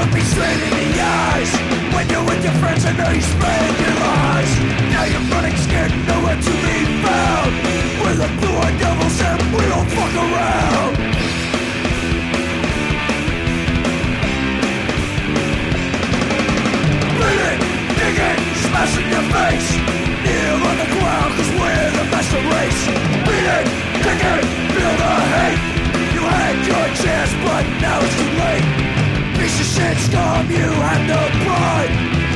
look me straight in the eyes. When you're with your friends I know you spread your lies. Now you're running scared, nowhere to be found. We're the blue-eyed devils and we don't fuck around. Beat it, Bleeding, digging, smashing your face. Kneel on the ground cause we're the master race. Beat it, dig it, feel the hate. You had your chance but now it's too late shit you have no pride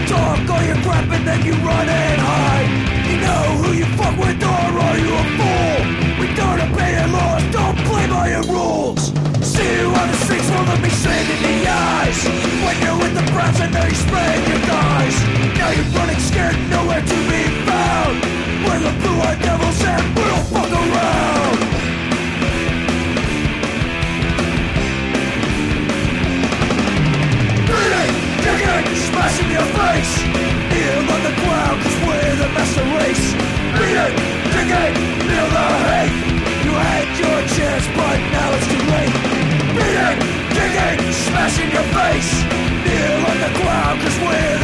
Talk all your crap and then you run and hide You know who you fuck with or are you a fool? We don't obey your laws, don't play by your rules See you on the streets, won't look me straight in the eyes When you're with the brats, I know you spread in your face. Kneel on the ground cause we're the master race. Beat it, kick it, feel the hate. You had your chance but now it's too late. Beat it, Beating, digging, smashing your face. Kneel on the ground cause we're